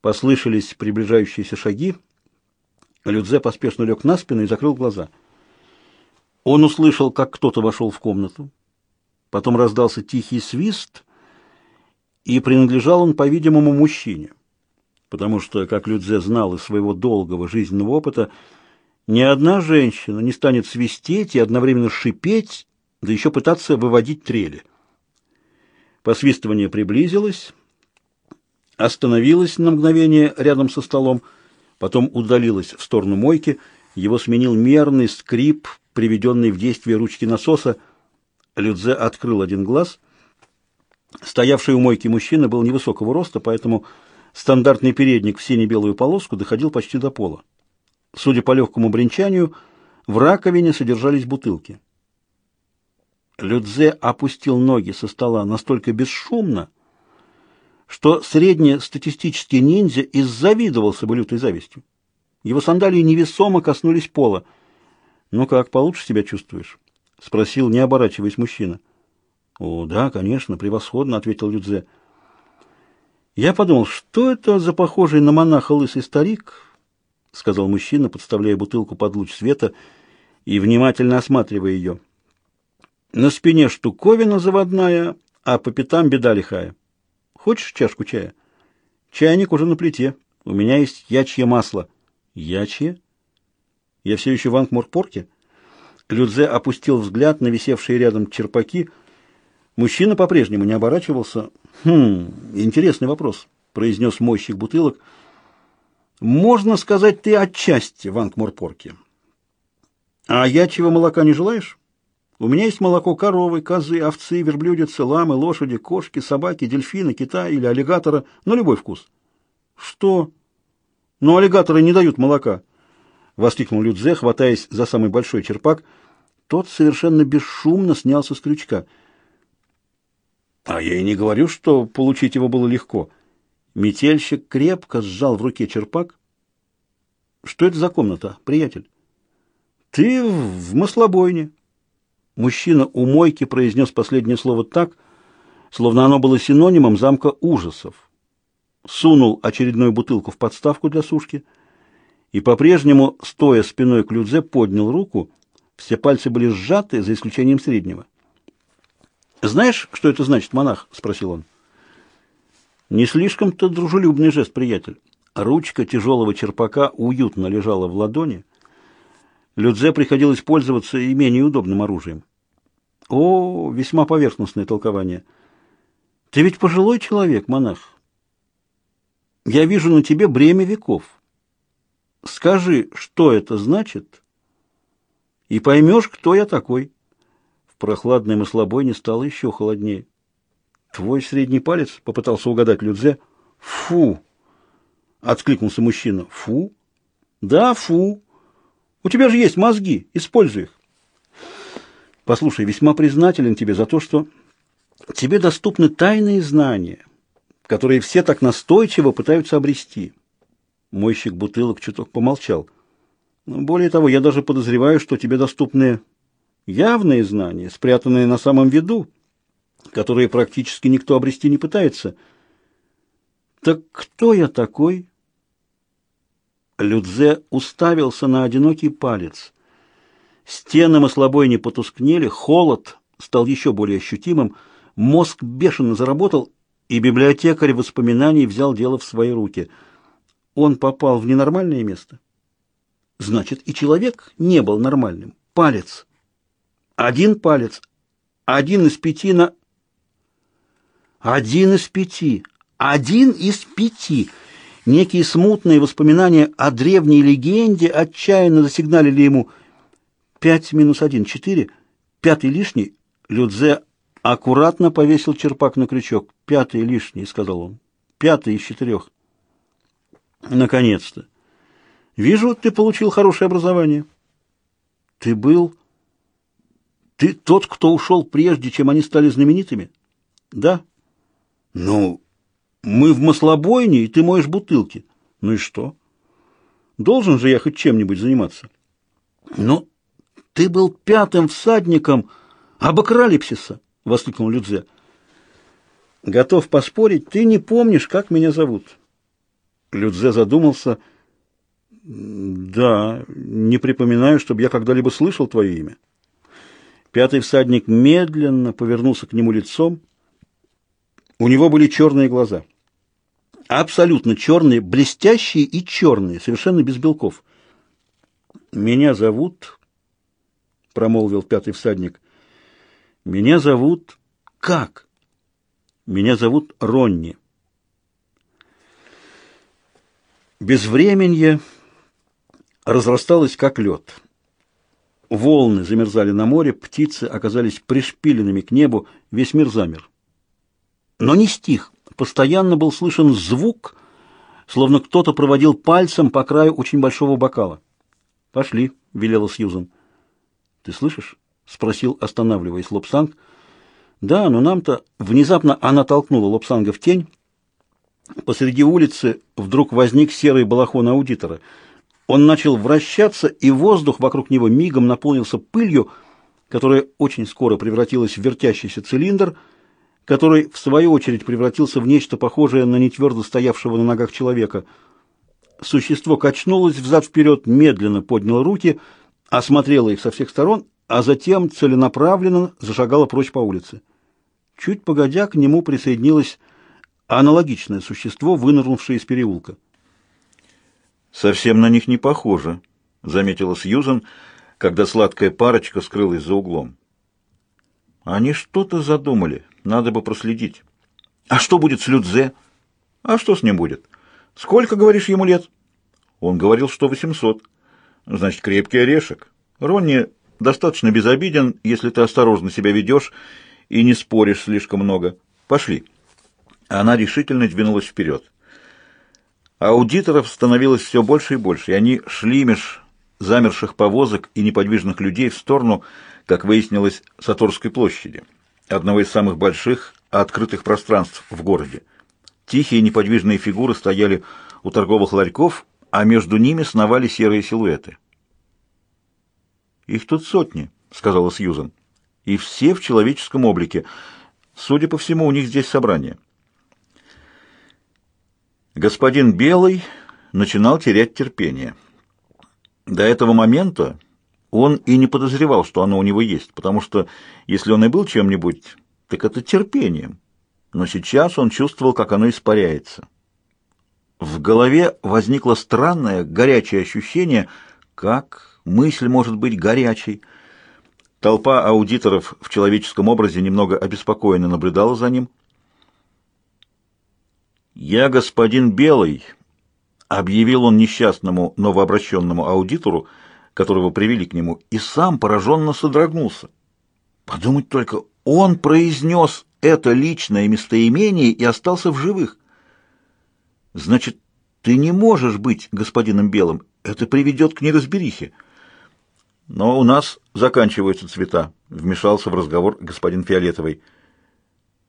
Послышались приближающиеся шаги. Людзе поспешно лег на спину и закрыл глаза. Он услышал, как кто-то вошел в комнату. Потом раздался тихий свист, и принадлежал он, по-видимому, мужчине. Потому что, как Людзе знал из своего долгого жизненного опыта, ни одна женщина не станет свистеть и одновременно шипеть, да еще пытаться выводить трели. Посвистывание приблизилось, остановилось на мгновение рядом со столом, потом удалилось в сторону мойки, его сменил мерный скрип, приведенный в действие ручки насоса. Людзе открыл один глаз. Стоявший у мойки мужчина был невысокого роста, поэтому стандартный передник в сине-белую полоску доходил почти до пола. Судя по легкому бренчанию, в раковине содержались бутылки. Людзе опустил ноги со стола настолько бесшумно, что среднестатистический ниндзя иззавидовался бы лютой завистью. Его сандалии невесомо коснулись пола. «Ну как, получше себя чувствуешь?» — спросил, не оборачиваясь мужчина. «О, да, конечно, превосходно», — ответил Людзе. «Я подумал, что это за похожий на монаха лысый старик?» — сказал мужчина, подставляя бутылку под луч света и внимательно осматривая ее. На спине штуковина заводная, а по пятам беда лихая. Хочешь чашку чая? Чайник уже на плите. У меня есть ячье масло. Ячье? Я все еще в Ангморпорке? Людзе опустил взгляд на висевшие рядом черпаки. Мужчина по-прежнему не оборачивался. «Хм, интересный вопрос», — произнес мойщик бутылок. «Можно сказать, ты отчасти в Ангморпорке. А ячьего молока не желаешь?» У меня есть молоко коровы, козы, овцы, верблюдицы, ламы, лошади, кошки, собаки, дельфины, кита или аллигатора, на любой вкус. Что? Ну, аллигаторы не дают молока, воскликнул Людзе, хватаясь за самый большой черпак. Тот совершенно бесшумно снялся с крючка. А я и не говорю, что получить его было легко. Метельщик крепко сжал в руке черпак. Что это за комната, приятель? Ты в маслобойне. Мужчина у мойки произнес последнее слово так, словно оно было синонимом замка ужасов. Сунул очередную бутылку в подставку для сушки и по-прежнему, стоя спиной к Людзе, поднял руку. Все пальцы были сжаты, за исключением среднего. «Знаешь, что это значит, монах?» — спросил он. «Не слишком-то дружелюбный жест, приятель». Ручка тяжелого черпака уютно лежала в ладони. Людзе приходилось пользоваться и менее удобным оружием. О, весьма поверхностное толкование. Ты ведь пожилой человек, монах. Я вижу на тебе бремя веков. Скажи, что это значит, и поймешь, кто я такой. В прохладной маслобойне стало еще холоднее. Твой средний палец, попытался угадать Людзе. Фу! Откликнулся мужчина. Фу? Да, фу. У тебя же есть мозги, используй их. Послушай, весьма признателен тебе за то, что тебе доступны тайные знания, которые все так настойчиво пытаются обрести. Мойщик бутылок чуток помолчал. Более того, я даже подозреваю, что тебе доступны явные знания, спрятанные на самом виду, которые практически никто обрести не пытается. Так кто я такой? Людзе уставился на одинокий палец. Стены маслобойни потускнели, холод стал еще более ощутимым, мозг бешено заработал, и библиотекарь воспоминаний взял дело в свои руки. Он попал в ненормальное место. Значит, и человек не был нормальным. Палец. Один палец. Один из пяти на... Один из пяти. Один из пяти. Некие смутные воспоминания о древней легенде отчаянно засигналили ему Пять минус один — четыре. Пятый лишний. Людзе аккуратно повесил черпак на крючок. Пятый лишний, — сказал он. Пятый из четырех. Наконец-то. Вижу, ты получил хорошее образование. Ты был... Ты тот, кто ушел прежде, чем они стали знаменитыми? Да. Ну, мы в маслобойне, и ты моешь бутылки. Ну и что? Должен же я хоть чем-нибудь заниматься. Ну, ты был пятым всадником Абакралипсиса, воскликнул Людзе. Готов поспорить, ты не помнишь, как меня зовут. Людзе задумался. «Да, не припоминаю, чтобы я когда-либо слышал твое имя». Пятый всадник медленно повернулся к нему лицом. У него были черные глаза. Абсолютно черные, блестящие и черные, совершенно без белков. «Меня зовут...» — промолвил пятый всадник. «Меня зовут... Как?» «Меня зовут Ронни». Безвременье разрасталось, как лед. Волны замерзали на море, птицы оказались пришпиленными к небу, весь мир замер. Но не стих, постоянно был слышен звук, словно кто-то проводил пальцем по краю очень большого бокала. «Пошли», — велела Сьюзан. «Ты слышишь?» — спросил, останавливаясь Лобсанг. «Да, но нам-то...» Внезапно она толкнула Лобсанга в тень. Посреди улицы вдруг возник серый балахон аудитора — он начал вращаться, и воздух вокруг него мигом наполнился пылью, которая очень скоро превратилась в вертящийся цилиндр, который, в свою очередь, превратился в нечто похожее на нетвердо стоявшего на ногах человека. Существо качнулось взад-вперед, медленно подняло руки, осмотрело их со всех сторон, а затем целенаправленно зашагало прочь по улице. Чуть погодя, к нему присоединилось аналогичное существо, вынырнувшее из переулка. «Совсем на них не похоже», — заметила Сьюзан, когда сладкая парочка скрылась за углом. «Они что-то задумали, надо бы проследить». «А что будет с Людзе?» «А что с ним будет? Сколько, говоришь, ему лет?» Он говорил, что восемьсот. «Значит, крепкий орешек. Ронни достаточно безобиден, если ты осторожно себя ведешь и не споришь слишком много. Пошли». Она решительно двинулась вперед. Аудиторов становилось все больше и больше, и они шли меж замерших повозок и неподвижных людей в сторону, как выяснилось, Саторской площади, одного из самых больших открытых пространств в городе. Тихие неподвижные фигуры стояли у торговых ларьков, а между ними сновали серые силуэты. «Их тут сотни», — сказала Сьюзан, — «и все в человеческом облике. Судя по всему, у них здесь собрание». Господин Белый начинал терять терпение. До этого момента он и не подозревал, что оно у него есть, потому что если он и был чем-нибудь, так это терпением. Но сейчас он чувствовал, как оно испаряется. В голове возникло странное, горячее ощущение, как мысль может быть горячей. Толпа аудиторов в человеческом образе немного обеспокоенно наблюдала за ним. «Я господин Белый», — объявил он несчастному новообращенному аудитору, которого привели к нему, и сам пораженно содрогнулся. Подумать только, он произнес это личное местоимение и остался в живых. «Значит, ты не можешь быть господином Белым, это приведет к неразберихе». «Но у нас заканчиваются цвета», — вмешался в разговор господин Фиолетовый.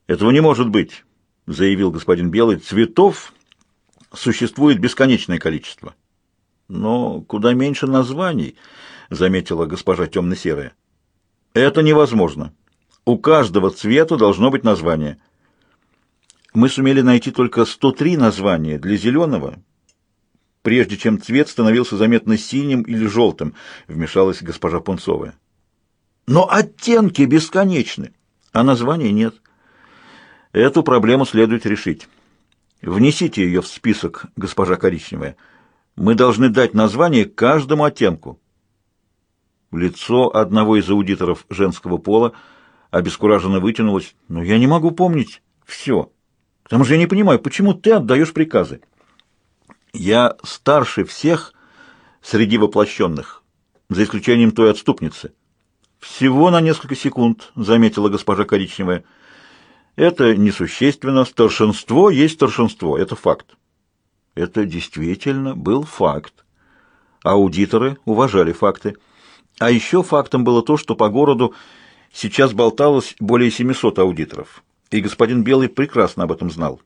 «Этого не может быть» заявил господин Белый, цветов существует бесконечное количество. Но куда меньше названий, заметила госпожа темно-серая. Это невозможно. У каждого цвета должно быть название. Мы сумели найти только 103 названия для зеленого, прежде чем цвет становился заметно синим или желтым, вмешалась госпожа Пунцовая. Но оттенки бесконечны, а названий нет. Эту проблему следует решить. Внесите ее в список, госпожа Коричневая. Мы должны дать название каждому оттенку. Лицо одного из аудиторов женского пола обескураженно вытянулось. Но я не могу помнить все. К тому я не понимаю, почему ты отдаешь приказы? Я старше всех среди воплощенных, за исключением той отступницы. Всего на несколько секунд, заметила госпожа Коричневая. Это несущественно. Старшинство есть старшинство. Это факт. Это действительно был факт. Аудиторы уважали факты. А еще фактом было то, что по городу сейчас болталось более 700 аудиторов. И господин Белый прекрасно об этом знал.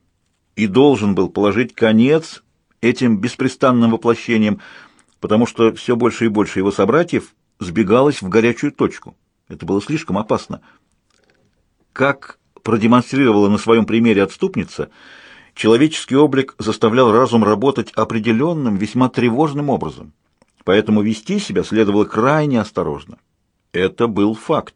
И должен был положить конец этим беспрестанным воплощениям, потому что все больше и больше его собратьев сбегалось в горячую точку. Это было слишком опасно. Как продемонстрировала на своем примере отступница, Человеческий облик заставлял разум работать определенным, весьма тревожным образом, поэтому вести себя следовало крайне осторожно. Это был факт.